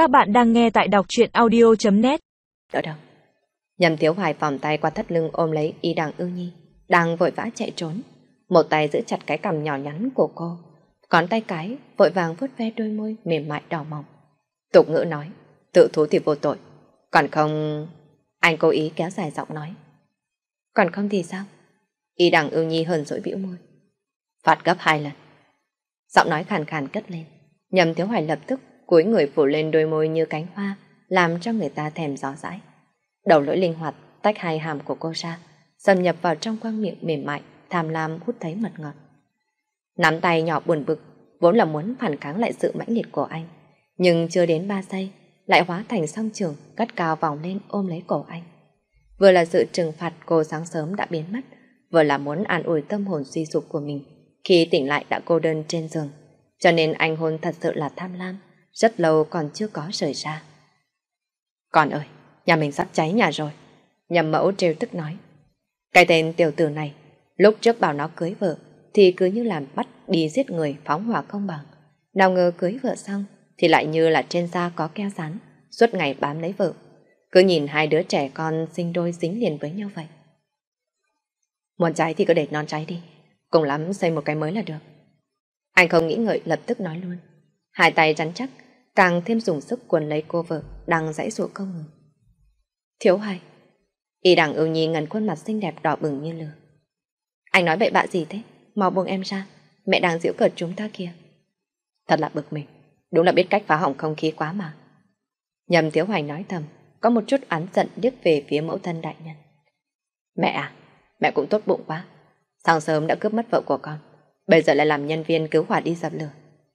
Các bạn đang nghe tại đọc truyện audio.net Đỡ đâu? Nhầm thiếu hoài vòng tay qua thắt lưng ôm lấy y đằng ưu nhi, đang vội vã chạy trốn. Một tay giữ chặt cái cằm nhỏ nhắn của cô, còn tay cái vội vàng vuốt ve đôi môi mềm mại đỏ mỏng. Tục ngữ nói, tự thú thì vô tội, còn không... Anh cố ý kéo dài giọng nói. Còn không thì sao? Y đằng ưu nhi hờn dỗi bĩu môi. Phạt gấp hai lần. Giọng nói khàn khàn cất lên. Nhầm thiếu hoài lập tức cúi người phủ lên đôi môi như cánh hoa, làm cho người ta thèm gió dãi. Đầu lưỡi linh hoạt tách hai hàm của cô ra, xâm nhập vào trong quang miệng mềm mại, tham lam hút thấy mật ngọt. Nắm tay nhỏ buồn bực, vốn là muốn phản kháng lại sự mãnh liệt của anh, nhưng chưa đến ba giây, lại hóa thành song trường, cắt cao vòng lên ôm lấy cổ anh. Vừa là sự trừng phạt cô sáng sớm đã biến mất, vừa là muốn an ủi tâm hồn suy sụp của mình khi tỉnh lại đã cô đơn trên giường. Cho nên anh hôn thật sự là tham lam, rất lâu còn chưa có rời ra. Con ơi, nhà mình sắp cháy nhà rồi. Nhầm mẫu trêu tức nói. Cái tên tiểu tử này, lúc trước bảo nó cưới vợ, thì cứ như làm bắt đi giết người phóng hỏa công bằng. Nào ngờ cưới vợ xong, thì lại như là trên da có keo rán, suốt ngày bám lấy vợ. Cứ nhìn hai đứa trẻ con sinh đôi dính liền với nhau vậy. Muốn cháy thì cứ để non cháy đi, cùng lắm xây một cái mới là được. Anh không nghĩ ngợi lập tức nói luôn. Hai tay rắn chắc, càng thêm dùng sức quần lấy cô vợ đang dãy dụa không ngừng. Thiếu hay. Y đằng ưu nhi ngần khuôn mặt xinh đẹp đỏ bừng như lửa. Anh nói bậy bạ gì thế? Mau buông em ra. Mẹ đang giễu cợt chúng ta kia. Thật là bực mình. Đúng là biết cách phá hỏng không khí quá mà. Nhầm Thiếu Hoài nói thầm, có một chút án giận điếc về phía mẫu thân đại nhân. Mẹ à, mẹ cũng tốt bụng quá. Sáng sớm đã cướp mất vợ của con. Bây giờ lại làm nhân viên cứu hỏa đi dập lửa.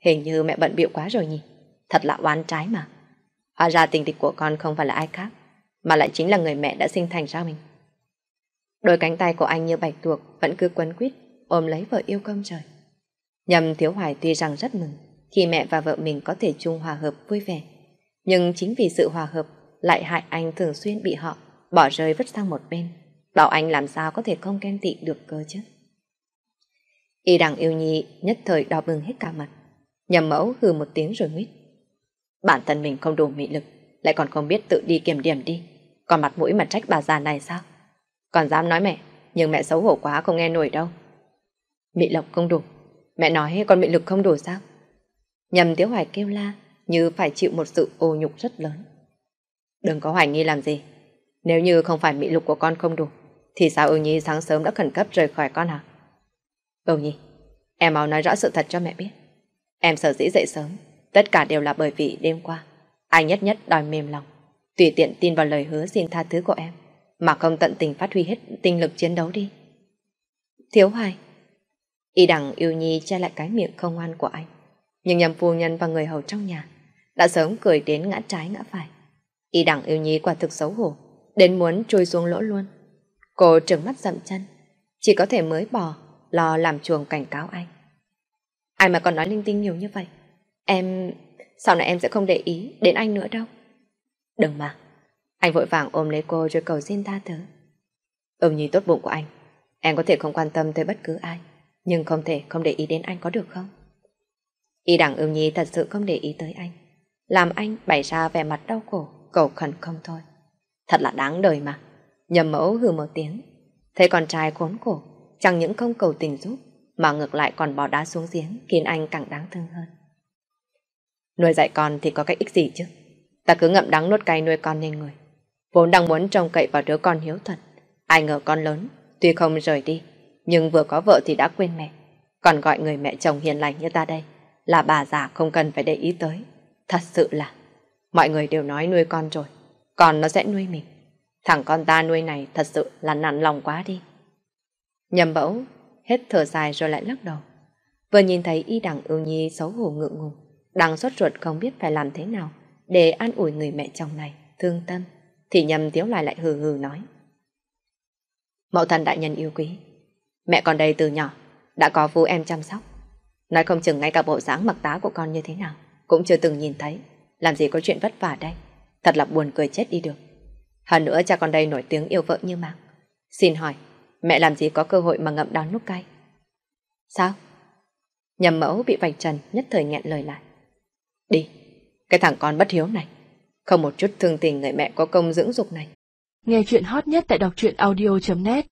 Hình như mẹ bận bịu quá rồi nhỉ. Thật là oán trái mà. Hóa ra tình địch của con không phải là ai khác, mà lại chính là người mẹ đã sinh thành ra mình. Đôi cánh tay của anh như bạch tuộc vẫn cứ quấn quýt ôm lấy vợ yêu công trời. Nhầm Thiếu Hoài tuy rằng rất mừng khi mẹ và vợ mình có thể chung hòa hợp vui vẻ. Nhưng chính vì sự hòa hợp lại hại anh thường xuyên bị họ bỏ rơi vứt sang một bên. Bảo anh làm sao có thể không ghen tị được cơ chứ. Y đằng yêu nhi nhất thời đỏ bừng hết cả mặt. Nhầm mẫu hừ một tiếng rồi nguyết. Bản thân mình không đủ mị lực, lại còn không biết tự đi kiểm điểm đi. Còn mặt mũi mà trách bà già này sao? Còn dám nói mẹ, nhưng mẹ xấu hổ quá không nghe nổi đâu. Mị lực không đủ. Mẹ nói con mị lực không đủ sao? Nhầm Tiếu Hoài kêu la, như phải chịu một sự ô nhục rất lớn. Đừng có hoài nghi làm gì. Nếu như không phải mị lực của con không đủ, thì sao ưu nhi sáng sớm đã khẩn cấp rời khỏi con hả? Ưu nhi, em mau nói rõ sự thật cho mẹ biết. Em sợ dĩ dậy sớm, tất cả đều là bởi vì đêm qua, anh nhất nhất đòi mềm lòng, tùy tiện tin vào lời hứa xin tha thứ của em, mà không tận tình phát huy hết tinh lực chiến đấu đi. Thiếu hoài. Y đằng yêu nhi che lại cái miệng không ngoan của anh. Nhưng nhầm phu nhân và người hầu trong nhà đã sớm cười đến ngã trái ngã phải. Y đằng yêu nhi quả thực xấu hổ, đến muốn trôi xuống lỗ luôn. Cô trừng mắt dậm chân, chỉ có thể mới bỏ, lo làm chuồng cảnh cáo anh. Ai mà còn nói linh tinh nhiều như vậy? Em... Sau này em sẽ không để ý đến anh nữa đâu. Đừng mà. Anh vội vàng ôm lấy cô rồi cầu xin tha thứ. Ôm nhìn tốt bụng của anh. Em có thể không quan tâm tới bất cứ ai. Nhưng không thể không để ý đến anh có được không? Y đẳng ưu nhi thật sự không để ý tới anh. Làm anh bày ra vẻ mặt đau khổ, cầu khẩn không thôi. Thật là đáng đời mà. Nhầm mẫu hừ một tiếng. Thấy con trai khốn khổ, chẳng những không cầu tình giúp, mà ngược lại còn bỏ đá xuống giếng khiến anh càng đáng thương hơn. Nuôi dạy con thì có cách ích gì chứ? Ta cứ ngậm đắng nuốt cay nuôi con nên người. Vốn đang muốn trông cậy vào đứa con hiếu thuận. Ai ngờ con lớn, tuy không rời đi, nhưng vừa có vợ thì đã quên mẹ. Còn gọi người mẹ chồng hiền lành như ta đây là bà già không cần phải để ý tới. Thật sự là, mọi người đều nói nuôi con rồi, còn nó sẽ nuôi mình. Thằng con ta nuôi này thật sự là nản lòng quá đi. Nhầm bẫu, hết thở dài rồi lại lắc đầu. Vừa nhìn thấy y đằng ưu nhi xấu hổ ngượng ngùng, đang sốt ruột không biết phải làm thế nào để an ủi người mẹ chồng này, thương tâm, thì nhầm tiếu lại lại hừ hừ nói. Mẫu thần đại nhân yêu quý, mẹ con đây từ nhỏ, đã có vu em chăm sóc. Nói không chừng ngay cả bộ dáng mặc tá của con như thế nào, cũng chưa từng nhìn thấy, làm gì có chuyện vất vả đây. Thật là buồn cười chết đi được. Hơn nữa cha con đây nổi tiếng yêu vợ như mạng. Xin hỏi, mẹ làm gì có cơ hội mà ngậm đắng nút cay? Sao? Nhầm mẫu bị vạch trần nhất thời nghẹn lời lại. Đi, cái thằng con bất hiếu này, không một chút thương tình người mẹ có công dưỡng dục này. Nghe chuyện hot nhất tại đọc truyện audio.net